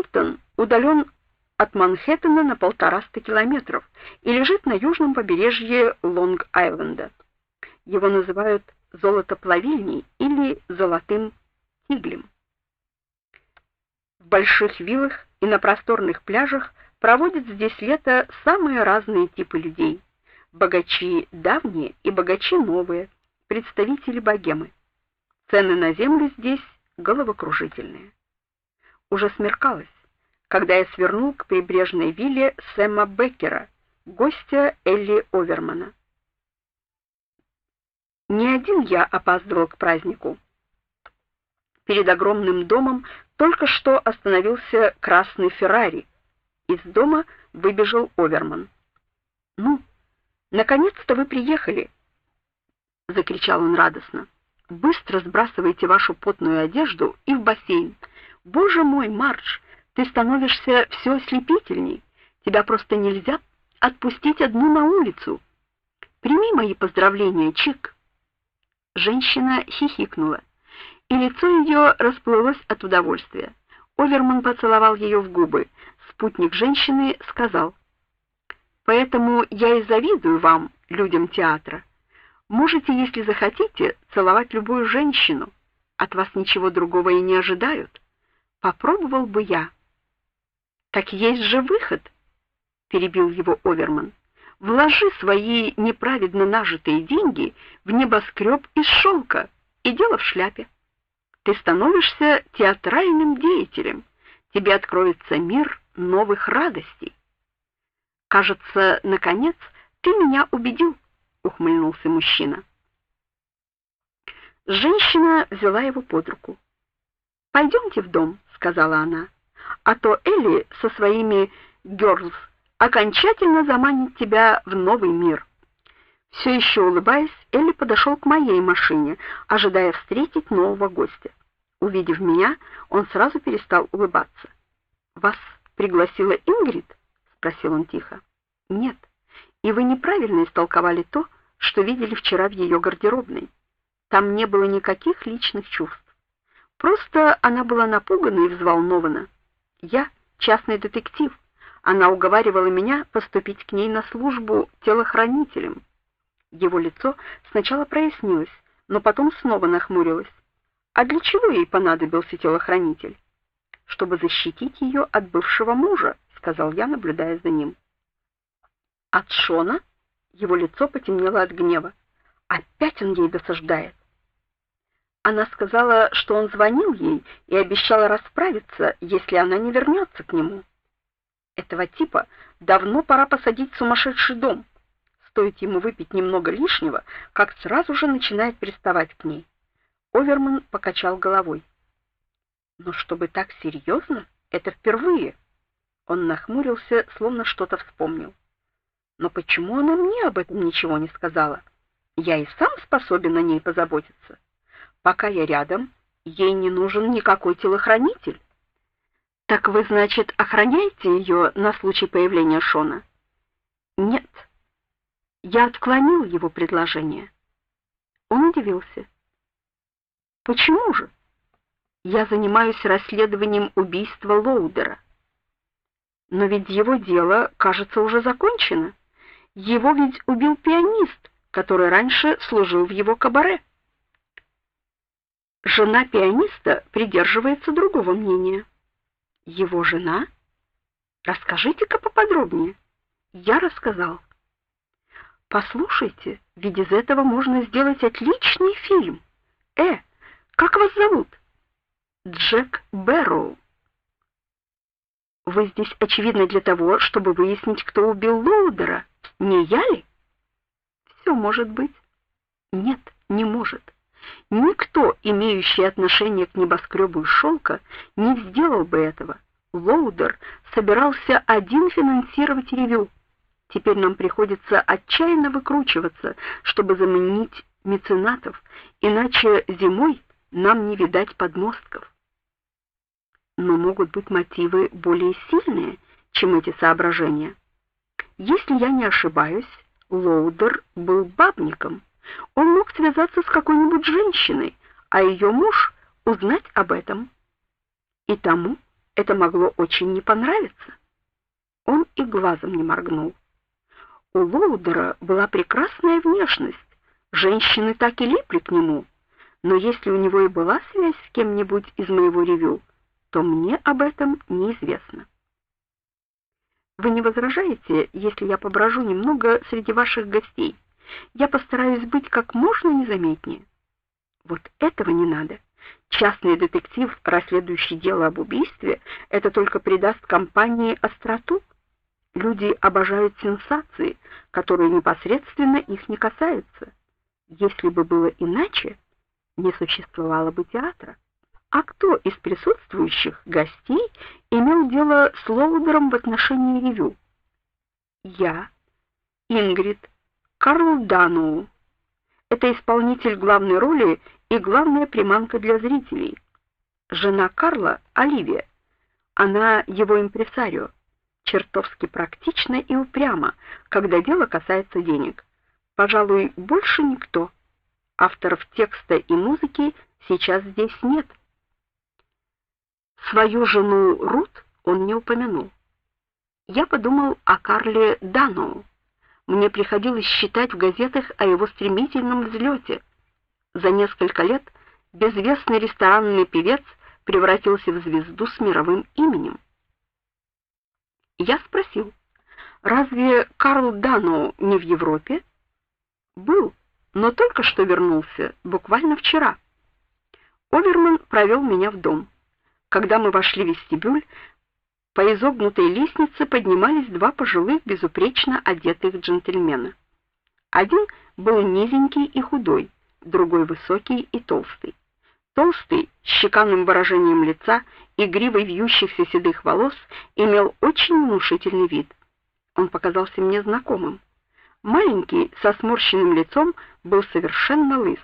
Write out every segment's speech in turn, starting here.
Хэмптон удален от Манхэттена на полтораста километров и лежит на южном побережье Лонг-Айленда. Его называют золотоплавильней или золотым тиглем. В больших виллах и на просторных пляжах проводят здесь лето самые разные типы людей: богачи давние и богачи новые, представители богемы. Цены на землю здесь головокружительные. Уже смеркалось, когда я свернул к прибрежной вилле Сэма Беккера, гостя Элли Овермана. Не один я опаздывал к празднику. Перед огромным домом только что остановился красный Феррари. Из дома выбежал Оверман. "Ну, наконец-то вы приехали", закричал он радостно. "Быстро сбрасывайте вашу потную одежду и в бассейн. Боже мой, Марч, ты становишься все ослепительней. Тебя просто нельзя отпустить одну на улицу. Прими мои поздравления, Чик". Женщина хихикнула, и лицо ее расплылось от удовольствия. Оверман поцеловал ее в губы. Спутник женщины сказал: "Поэтому я и завидую вам, людям театра. Можете, если захотите, целовать любую женщину. От вас ничего другого и не ожидают. Попробовал бы я". Так есть же выход, перебил его Оверман. Вложи свои неправедно нажитые деньги в небоскреб из шелка, и дело в шляпе. Ты становишься театральным деятелем. Тебе откроется мир новых радостей. Кажется, наконец ты меня убедил, ухмыльнулся мужчина. Женщина взяла его под руку. «Пойдемте в дом, сказала она. А то Элли со своими girls окончательно заманит тебя в новый мир. Все еще улыбаясь, Элли подошел к моей машине, ожидая встретить нового гостя. Увидев меня, он сразу перестал улыбаться. Вас пригласила Ингрид? спросил он тихо. Нет. И вы неправильно истолковали то, что видели вчера в ее гардеробной. Там не было никаких личных чувств. Просто она была напугана и взволнована. Я частный детектив она уговаривала меня поступить к ней на службу телохранителем. Его лицо сначала прояснилось, но потом снова нахмурилось. А для чего ей понадобился телохранитель? Чтобы защитить ее от бывшего мужа, сказал я, наблюдая за ним. От Шона? Его лицо потемнело от гнева. Опять он ей досаждает. Она сказала, что он звонил ей и обещал расправиться, если она не вернется к нему. Этого типа давно пора посадить в сумасшедший дом. Стоит ему выпить немного лишнего, как сразу же начинает приставать к ней. Оверман покачал головой. Но чтобы так серьезно, это впервые. Он нахмурился, словно что-то вспомнил. Но почему она мне об этом ничего не сказала? Я и сам способен о ней позаботиться. Пока я рядом, ей не нужен никакой телохранитель. Так вы, значит, охраняете ее на случай появления Шона? Нет. Я отклонил его предложение. Он удивился. Почему же? Я занимаюсь расследованием убийства Лоудера. Но ведь его дело, кажется, уже закончено. Его ведь убил пианист, который раньше служил в его кабаре. Жена пианиста придерживается другого мнения. Его жена? Расскажите-ка поподробнее. Я рассказал. Послушайте, ведь из этого можно сделать отличный фильм. Э, как вас зовут? Джек Бэрроу. Вы здесь очевидно для того, чтобы выяснить, кто убил Лоудера. Не я ли? Все может быть. Нет, не может. Никто, имеющий отношение к небоскребу из шелка, не сделал бы этого. Лоудер собирался один финансировать ревю. Теперь нам приходится отчаянно выкручиваться, чтобы заманить меценатов, иначе зимой нам не видать подмостков. Но могут быть мотивы более сильные, чем эти соображения. Если я не ошибаюсь, Лоудер был бабником. Он мог связаться с какой-нибудь женщиной, а ее муж узнать об этом. И тому это могло очень не понравиться. Он и глазом не моргнул. У Лоудера была прекрасная внешность. Женщины так и липли к нему. Но если у него и была связь с кем-нибудь из моего ревю, то мне об этом неизвестно. Вы не возражаете, если я поброжу немного среди ваших гостей? Я постараюсь быть как можно незаметнее. Вот этого не надо. Частный детектив, расследующий дело об убийстве, это только придаст компании остроту. Люди обожают сенсации, которые непосредственно их не касаются. Если бы было иначе, не существовало бы театра. А кто из присутствующих гостей имел дело с Лоудером в отношении ревю? Я, Ингрид, Карл Даноу. Это исполнитель главной роли и главная приманка для зрителей. Жена Карла Оливия. Она его импресарио. Чертовски практична и упряма, когда дело касается денег. Пожалуй, больше никто. Авторов текста и музыки сейчас здесь нет. Свою жену Рут он не упомянул. Я подумал о Карле Даноу. Мне приходилось читать в газетах о его стремительном взлете. За несколько лет безвестный ресторанный певец превратился в звезду с мировым именем. Я спросил: "Разве Карл Даноу не в Европе?" "Был, но только что вернулся, буквально вчера". Оверман провел меня в дом. Когда мы вошли в вестибюль, по изогнутой лестнице поднимались два пожилых, безупречно одетых джентльмена. Один был низенький и худой, другой высокий и толстый. Толстый, с щеканным выражением лица и гривой вьющихся седых волос, имел очень внушительный вид. Он показался мне знакомым. Маленький, со сморщенным лицом, был совершенно лыс.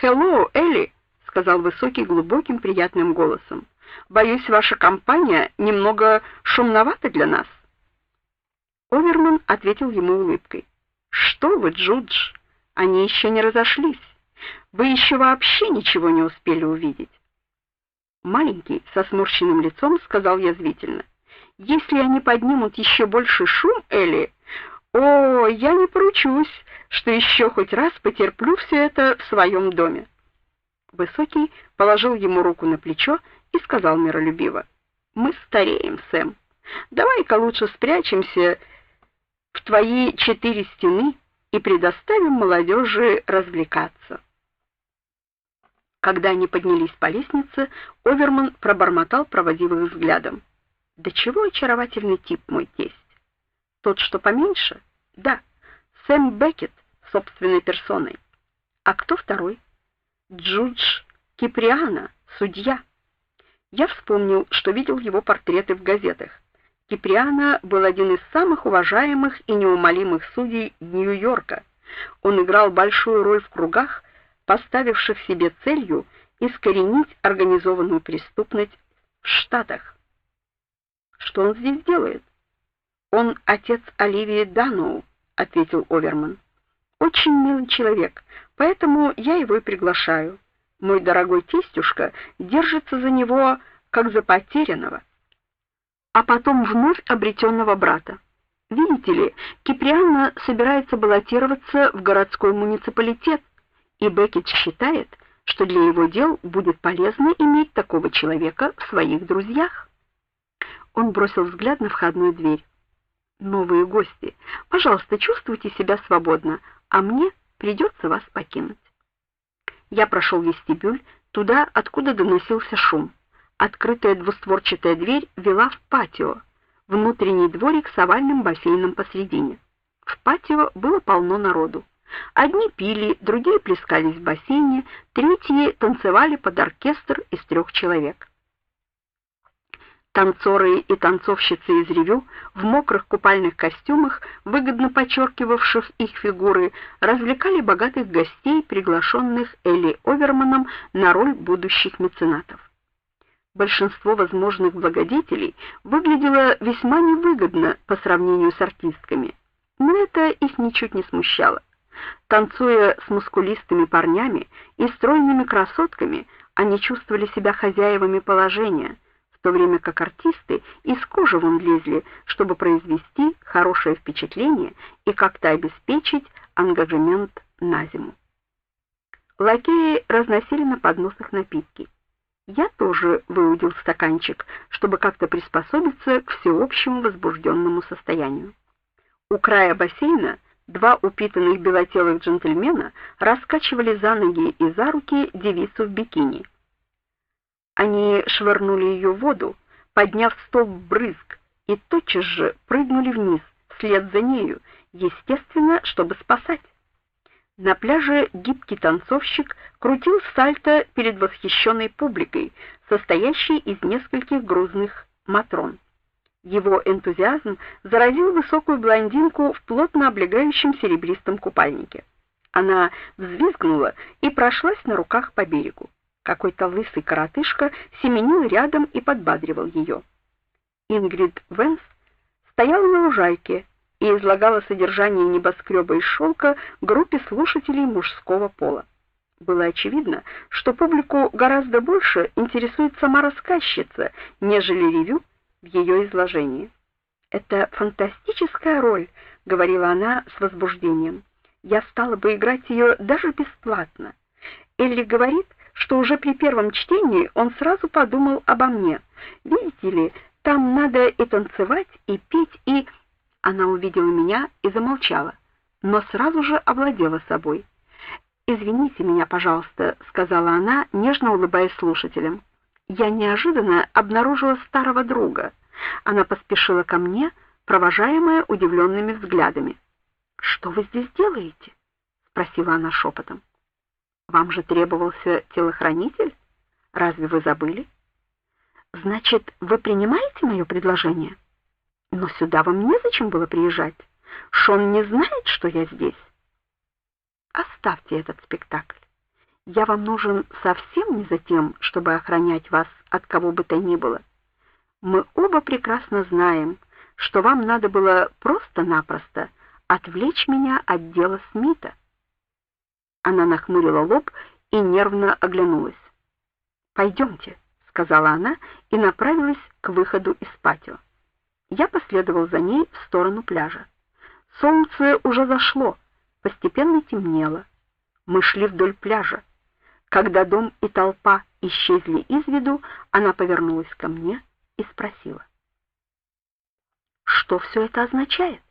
"Hello, Элли", сказал высокий глубоким приятным голосом. Боюсь, ваша компания немного шумновата для нас. Оверман ответил ему улыбкой. Что вы, Джудж? Они еще не разошлись. Вы еще вообще ничего не успели увидеть. Маленький, со сморщенным лицом, сказал язвительно: "Если они поднимут еще больше шум, Элли, о, я не поручусь, что еще хоть раз потерплю все это в своем доме". Высокий положил ему руку на плечо и сказал миролюбиво: "Мы стареем, Сэм. Давай-ка лучше спрячемся в твои четыре стены и предоставим молодежи развлекаться". Когда они поднялись по лестнице, Оверман пробормотал, проводив их взглядом: "Да чего очаровательный тип мой тесть. Тот, что поменьше? Да, Сэм Беккет собственной персоной. А кто второй? Джудж Киприана, судья. Я вспомнил, что видел его портреты в газетах. Киприана был один из самых уважаемых и неумолимых судей Нью-Йорка. Он играл большую роль в кругах, поставивших себе целью искоренить организованную преступность в Штатах. Что он здесь делает? Он отец Оливии Даноу, ответил Оверман. Очень милый человек, поэтому я его и приглашаю. Мой дорогой тестюшка держится за него как за потерянного, а потом вновь обретенного брата. Видите ли, Киприана собирается баллотироваться в городской муниципалитет, и Беккет считает, что для его дел будет полезно иметь такого человека в своих друзьях. Он бросил взгляд на входную дверь. Новые гости, пожалуйста, чувствуйте себя свободно, а мне придется вас покинуть. Я прошел вестибюль, туда, откуда доносился шум. Открытая двустворчатая дверь вела в патио, внутренний дворик с овальным бассейном посредине. В патио было полно народу. Одни пили, другие плескались в бассейне, третьи танцевали под оркестр из трех человек. Танцоры и танцовщицы из ревю в мокрых купальных костюмах, выгодно подчеркивавших их фигуры, развлекали богатых гостей, приглашенных Элли Оверманом на роль будущих меценатов. Большинство возможных благодетелей выглядело весьма невыгодно по сравнению с артистками, но это их ничуть не смущало. Танцуя с мускулистыми парнями и стройными красотками, они чувствовали себя хозяевами положения то время как артисты из кожи вон лезли, чтобы произвести хорошее впечатление и как-то обеспечить ангажемент на зиму. Лакеи разносили на подносах напитки. Я тоже выудил стаканчик, чтобы как-то приспособиться к всеобщему возбужденному состоянию. У края бассейна два упитанных белотелых джентльмена раскачивали за ноги и за руки девицу в бикини. Они швырнули ее в воду, подняв столб брызг, и тотчас же прыгнули вниз, вслед за нею, естественно, чтобы спасать. На пляже гибкий танцовщик крутил сальто перед восхищенной публикой, состоящей из нескольких грузных матрон. Его энтузиазм заразил высокую блондинку в плотно облегающем серебристом купальнике. Она взвизгнула и прошлась на руках по берегу. Какой-то лысый коротышка семенил рядом и подбадривал ее. Ингрид Венс стояла на лужайке и излагала содержание небоскреба из шелка группе слушателей мужского пола. Было очевидно, что публику гораздо больше интересует сама рассказчица, нежели ревю в ее изложении. Это фантастическая роль, говорила она с возбуждением. Я стала бы играть ее даже бесплатно. Элли говорит, что уже при первом чтении он сразу подумал обо мне. Видите ли, там надо и танцевать, и петь, и Она увидела меня и замолчала, но сразу же овладела собой. "Извините меня, пожалуйста", сказала она, нежно улыбаясь слушателям. "Я неожиданно обнаружила старого друга". Она поспешила ко мне, провожаемая удивленными взглядами. "Что вы здесь делаете?" спросила она шепотом. Вам же требовался телохранитель? Разве вы забыли? Значит, вы принимаете мое предложение? Но сюда вам незачем было приезжать. Шон не знает, что я здесь. Оставьте этот спектакль. Я вам нужен совсем не за тем, чтобы охранять вас от кого бы то ни было. Мы оба прекрасно знаем, что вам надо было просто-напросто отвлечь меня от дела Смита. Она нахмурила лоб и нервно оглянулась. «Пойдемте», — сказала она и направилась к выходу из патио. Я последовал за ней в сторону пляжа. Солнце уже зашло, постепенно темнело. Мы шли вдоль пляжа. Когда дом и толпа исчезли из виду, она повернулась ко мне и спросила: "Что все это означает?"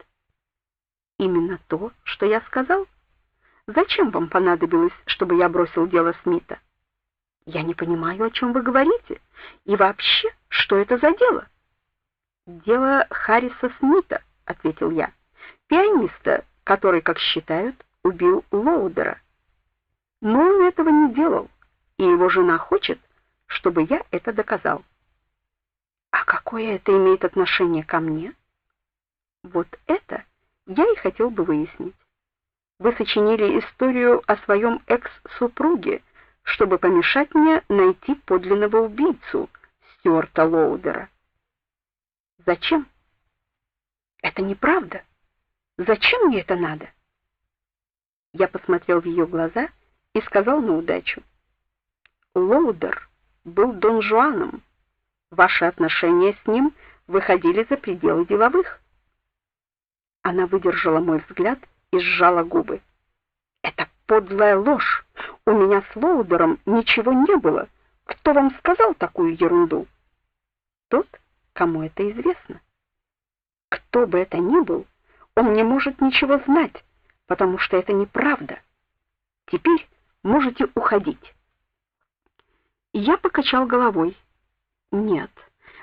"Именно то, что я сказал", Зачем вам понадобилось, чтобы я бросил дело Смита? Я не понимаю, о чем вы говорите. И вообще, что это за дело? Дело Харриса Смита, ответил я. Пианиста, который, как считают, убил Лоудера. Но он этого не делал, и его жена хочет, чтобы я это доказал. А какое это имеет отношение ко мне? Вот это я и хотел бы выяснить. Вы сочинили историю о своем экс-супруге, чтобы помешать мне найти подлинного убийцу Стюарта Лоудера. Зачем? Это неправда. Зачем мне это надо? Я посмотрел в ее глаза и сказал на удачу: Лоудер был Дон Жуаном. Ваши отношения с ним выходили за пределы деловых. Она выдержала мой взгляд и сжала губы. Это подлая ложь. У меня с Лоудером ничего не было. Кто вам сказал такую ерунду? Тот, кому это известно. Кто бы это ни был, он не может ничего знать, потому что это неправда. Теперь можете уходить. Я покачал головой. Нет,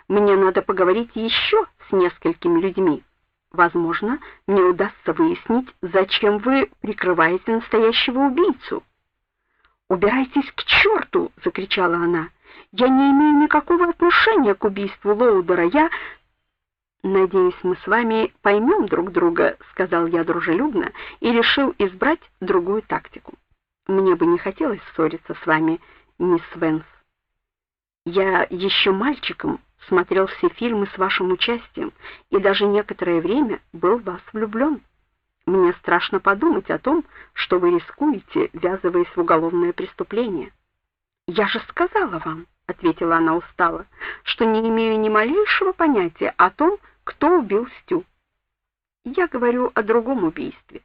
мне надо поговорить еще с несколькими людьми. Возможно, мне удастся выяснить, зачем вы прикрываете настоящего убийцу. "Убирайтесь к черту!» — закричала она. "Я не имею никакого отношения к убийству Лоудера. Я Надеюсь, мы с вами поймем друг друга, сказал я дружелюбно и решил избрать другую тактику. Мне бы не хотелось ссориться с вами, мисс Венс. Я еще мальчиком смотрел все фильмы с вашим участием и даже некоторое время был в вас влюблен. Мне страшно подумать о том, что вы рискуете, ввязываясь в уголовное преступление. Я же сказала вам, ответила она устало, что не имею ни малейшего понятия о том, кто убил Стю. Я говорю о другом убийстве.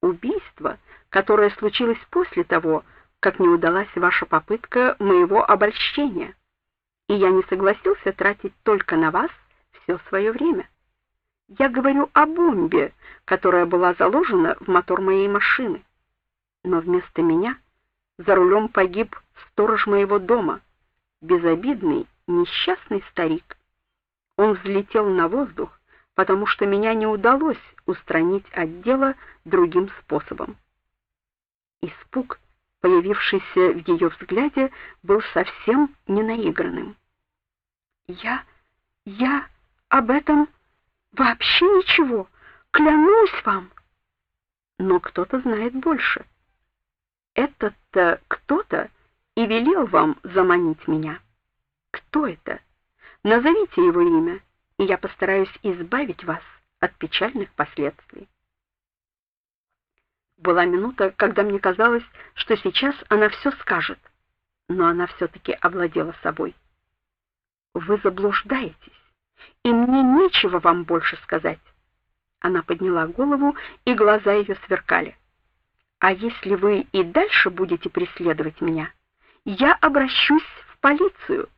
Убийство, которое случилось после того, как не удалась ваша попытка моего обольщения. И я не согласился тратить только на вас все свое время. Я говорю о бомбе, которая была заложена в мотор моей машины. Но вместо меня за рулем погиб сторож моего дома, безобидный, несчастный старик. Он взлетел на воздух, потому что меня не удалось устранить от дела другим способом. Испуг, появившийся в ее взгляде, был совсем не наигранным. Я я об этом вообще ничего, клянусь вам. Но кто-то знает больше. Этот-то кто-то и велел вам заманить меня. Кто это? Назовите его имя, и я постараюсь избавить вас от печальных последствий. Была минута, когда мне казалось, что сейчас она все скажет, но она все таки овладела собой. Вы заблуждаетесь, и мне нечего вам больше сказать. Она подняла голову, и глаза ее сверкали. А если вы и дальше будете преследовать меня, я обращусь в полицию.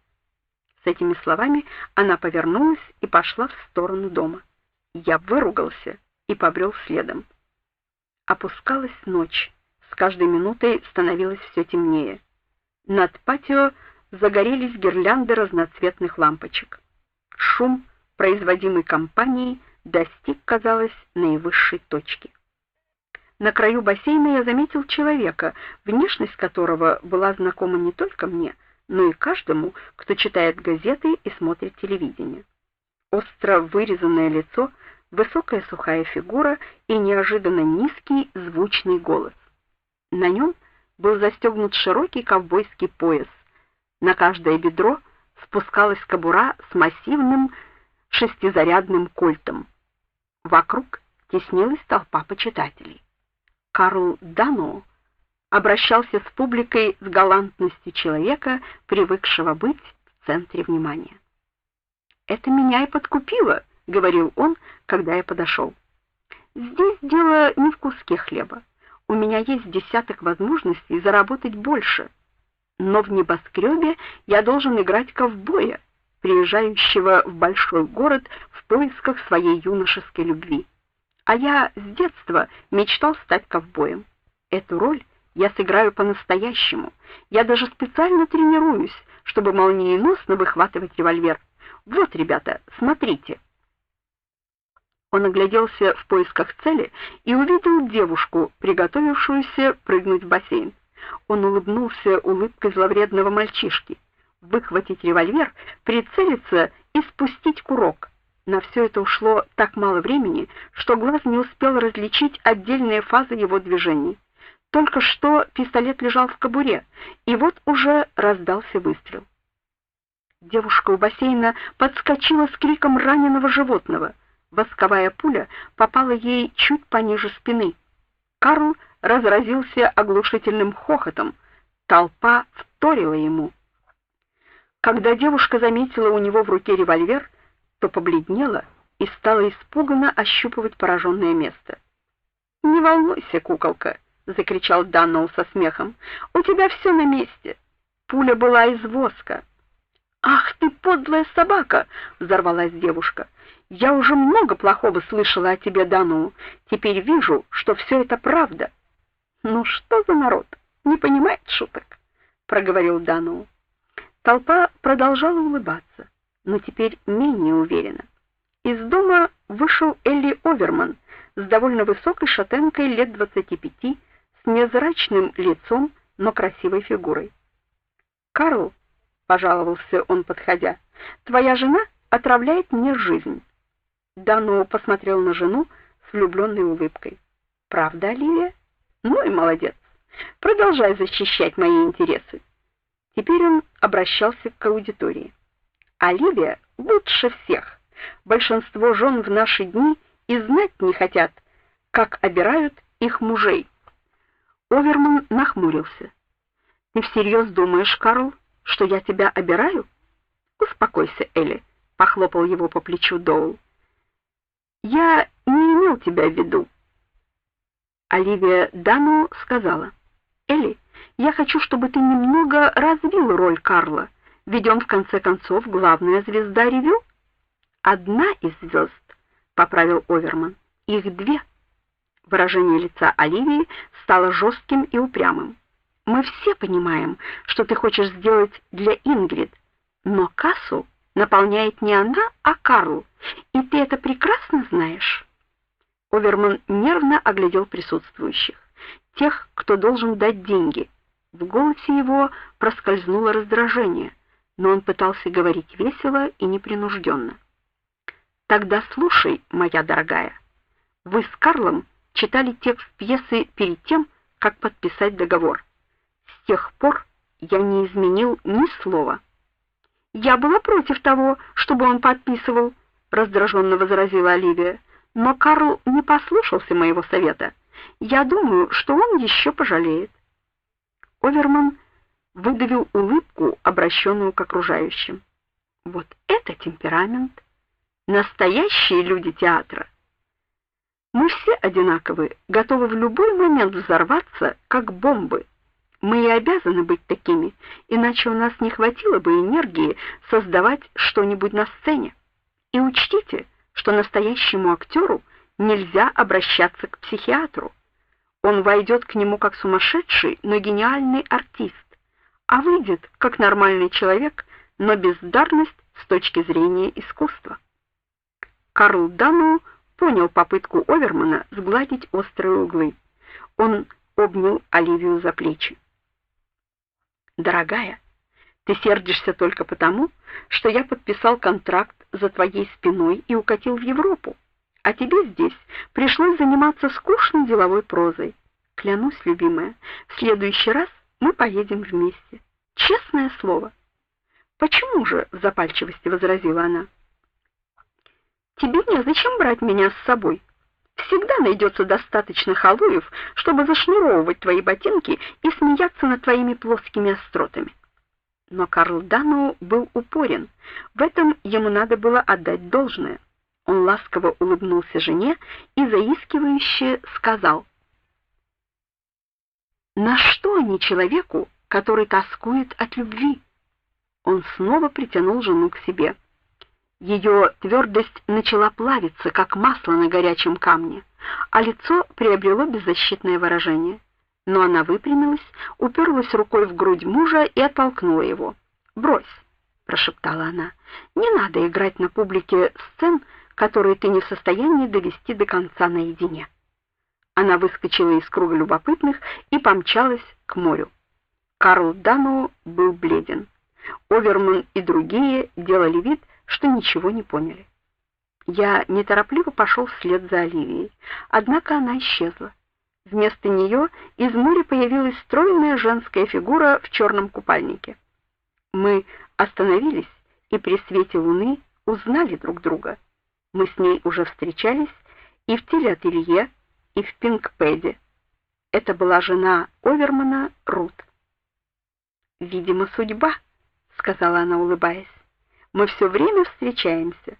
С этими словами она повернулась и пошла в сторону дома. Я выругался и побрел следом. Опускалась ночь. С каждой минутой становилось все темнее. Над патио загорелись гирлянды разноцветных лампочек. Шум, производимый компанией, достиг, казалось, наивысшей точки. На краю бассейна я заметил человека, внешность которого была знакома не только мне, но и каждому, кто читает газеты и смотрит телевидение. Остро вырезанное лицо, высокая сухая фигура и неожиданно низкий звучный голос. На нем был застегнут широкий ковбойский пояс. На каждое бедро спускалась кобура с массивным шестизарядным кольтом. Вокруг теснилась толпа почитателей. Карл Дано обращался с публикой с галантностью человека, привыкшего быть в центре внимания. Это меня и подкупило, говорил он, когда я подошел. Здесь дело не в куске хлеба. У меня есть десяток возможностей заработать больше. Но в небоскребе я должен играть ковбоя, приезжающего в большой город в поисках своей юношеской любви а я с детства мечтал стать ковбоем. Эту роль я сыграю по-настоящему. Я даже специально тренируюсь, чтобы молниеносно выхватывать револьвер. Вот, ребята, смотрите. Он огляделся в поисках цели и увидел девушку, приготовившуюся прыгнуть в бассейн. Он улыбнулся улыбкой зловредного мальчишки. Выхватить револьвер, прицелиться и спустить курок. На все это ушло так мало времени, что глаз не успел различить отдельные фазы его движений. Только что пистолет лежал в кобуре, и вот уже раздался выстрел. Девушка у бассейна подскочила с криком раненого животного. Восковая пуля попала ей чуть пониже спины. Карл разразился оглушительным хохотом. Толпа вторила ему. Когда девушка заметила у него в руке револьвер, то побледнела и стала испуганно ощупывать пораженное место. "Не волнуйся, куколка", закричал Данноу со смехом. "У тебя все на месте. Пуля была из воска". "Ах ты подлая собака", взорвалась девушка. "Я уже много плохого слышала о тебе, Данноу. Теперь вижу, что все это правда". "Ну что за народ? Не понимает шуток", проговорил Данноу. Толпа продолжала улыбаться но теперь менее уверенно. Из дома вышел Элли Оверман с довольно высокой шатенкой лет двадцати пяти, с незрачным лицом, но красивой фигурой. "Карл", пожаловался он, подходя. "Твоя жена отравляет мне жизнь". Дано посмотрел на жену с влюбленной улыбкой. "Правда, Оливия? Ну и молодец. Продолжай защищать мои интересы". Теперь он обращался к аудитории. Оливия лучше всех. Большинство жен в наши дни и знать не хотят, как обирают их мужей. Оверман нахмурился. Ты всерьез думаешь, Карл, что я тебя обираю? Успокойся, Элли, похлопал его по плечу Доул. Я не имел тебя в виду. Оливия Дану сказала: "Элли, я хочу, чтобы ты немного развил роль Карла, ведь он в конце концов главная звезда ревю". Одна из звезд», — поправил Оверман. Их две. Выражение лица Оливии стало жестким и упрямым. Мы все понимаем, что ты хочешь сделать для Ингрид, но кассу наполняет не она, а Карл, и ты это прекрасно знаешь. Оверман нервно оглядел присутствующих, тех, кто должен дать деньги. В голосе его проскользнуло раздражение, но он пытался говорить весело и непринужденно. Тогда слушай, моя дорогая. Вы с Карлом читали текст пьесы перед тем, как подписать договор. С тех пор я не изменил ни слова. Я была против того, чтобы он подписывал, раздраженно возразила Оливия. Но Карл не послушался моего совета. Я думаю, что он еще пожалеет. Оверман выдавил улыбку, обращенную к окружающим. Вот это темперамент, настоящие люди театра. Мы все одинаковы, готовы в любой момент взорваться, как бомбы. Мы и обязаны быть такими, иначе у нас не хватило бы энергии создавать что-нибудь на сцене. И учтите, что настоящему актеру нельзя обращаться к психиатру. Он войдет к нему как сумасшедший, но гениальный артист, а выйдет как нормальный человек, но бездарность с точки зрения искусства. Карл Дану понял попытку Овермана сгладить острые углы. Он обнял Оливию за плечи. Дорогая, ты сердишься только потому, что я подписал контракт за твоей спиной и укатил в Европу. А тебе здесь пришлось заниматься скучной деловой прозой. Клянусь, любимая, в следующий раз мы поедем вместе. Честное слово. Почему же, в запальчивости возразила она. Тебе не зачем брать меня с собой. Всегда найдется достаточно халуев, чтобы зашнуровывать твои ботинки и смеяться над твоими плоскими остротами. Но Карл Дану был упорен. В этом ему надо было отдать должное. Он ласково улыбнулся жене и заискивающе сказал: "На что они человеку, который тоскует от любви?" Он снова притянул жену к себе. Ее твердость начала плавиться, как масло на горячем камне, а лицо приобрело беззащитное выражение. Но она выпрямилась, уперлась рукой в грудь мужа и оттолкнула его. "Брось", прошептала она. "Не надо играть на публике сцен, которые ты не в состоянии довести до конца наедине". Она выскочила из круга любопытных и помчалась к морю. Карл Дану был бледен. Оверман и другие делали вид, что ничего не поняли. Я неторопливо пошел вслед за Оливией, однако она исчезла. Вместо нее из моря появилась стройная женская фигура в черном купальнике. Мы остановились и при свете луны узнали друг друга. Мы с ней уже встречались и в телеателье, и в Пинкпеде. Это была жена Овермана Рут. Видимо, судьба, сказала она, улыбаясь. Мы все время встречаемся.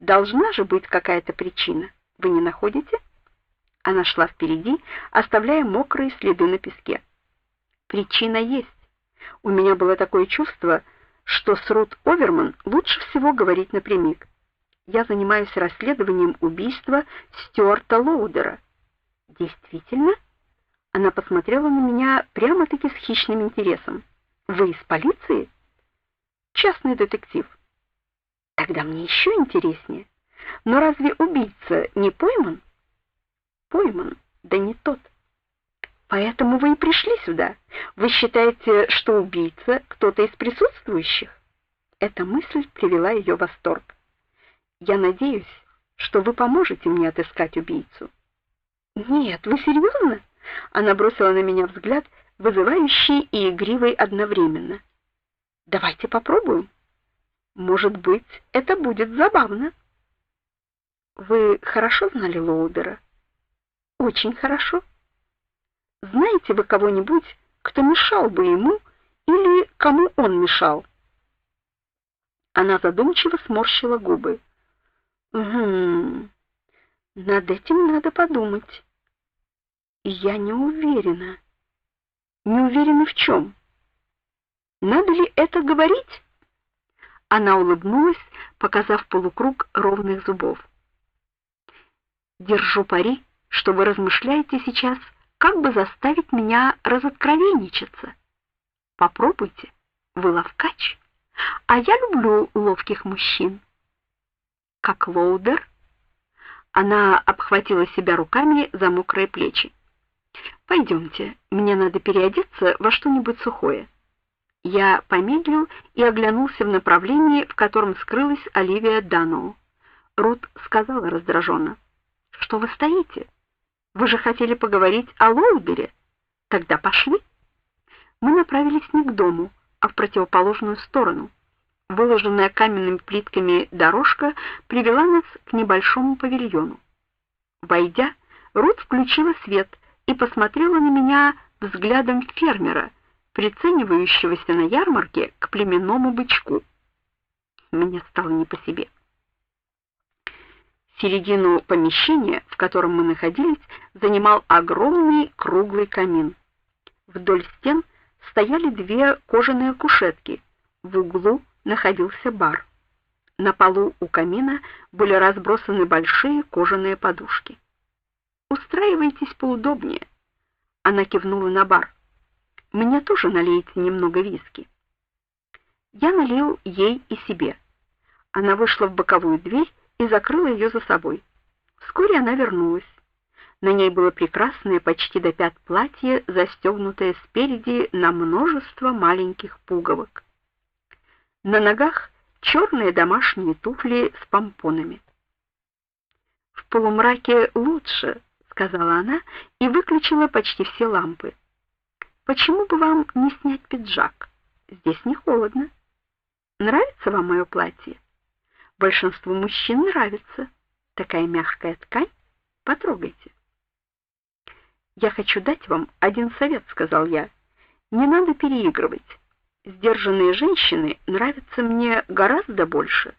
Должна же быть какая-то причина. Вы не находите? Она шла впереди, оставляя мокрые следы на песке. Причина есть. У меня было такое чувство, что с Рут Оверман лучше всего говорить напрямик. Я занимаюсь расследованием убийства Стюарта Лоудера. Действительно? Она посмотрела на меня прямо-таки с хищным интересом. Вы из полиции? Частный детектив. Тогда мне еще интереснее. Но разве убийца не пойман? Пойман, да не тот. Поэтому вы и пришли сюда. Вы считаете, что убийца кто-то из присутствующих? Эта мысль привела ее в восторг. Я надеюсь, что вы поможете мне отыскать убийцу. Нет, вы серьезно? Она бросила на меня взгляд, вызывающий и игривый одновременно. Давайте попробуем. Может быть, это будет забавно. Вы хорошо знали Лоудера? Очень хорошо. Знаете вы кого-нибудь, кто мешал бы ему или кому он мешал? Она задумчиво сморщила губы. Угу. Над этим надо подумать. Я не уверена. Не уверена в чем? Надо ли это говорить? Она улыбнулась, показав полукруг ровных зубов. Держу пари, что вы размышляете сейчас, как бы заставить меня разоткровенничаться. Попробуйте. Вы ловкач, а я люблю ловких мужчин. Как Лоудер? Она обхватила себя руками за мокрые плечи. Пойдемте, мне надо переодеться во что-нибудь сухое. Я помедлил и оглянулся в направлении, в котором скрылась Оливия Даноу. Рут сказала раздраженно: "Что вы стоите? Вы же хотели поговорить о Лоудере. Тогда пошли". Мы направились не к дому, а в противоположную сторону. Выложенная каменными плитками дорожка привела нас к небольшому павильону. Войдя, Рут включила свет и посмотрела на меня взглядом фермера приценивающегося на ярмарке к племенному бычку. Мне стало не по себе. Середину помещения, в котором мы находились, занимал огромный круглый камин. Вдоль стен стояли две кожаные кушетки. В углу находился бар. На полу у камина были разбросаны большие кожаные подушки. Устраивайтесь поудобнее. Она кивнула на бар. Мне тоже налейте немного виски. Я налил ей и себе. Она вышла в боковую дверь и закрыла ее за собой. Вскоре она вернулась. На ней было прекрасное почти до пят платье, застегнутое спереди на множество маленьких пуговок. На ногах черные домашние туфли с помпонами. В полумраке лучше, сказала она и выключила почти все лампы. Почему бы вам не снять пиджак? Здесь не холодно. Нравится вам мое платье? Большинству мужчин нравится. Такая мягкая ткань. Потрогайте. Я хочу дать вам один совет, сказал я. Не надо переигрывать. Сдержанные женщины нравятся мне гораздо больше.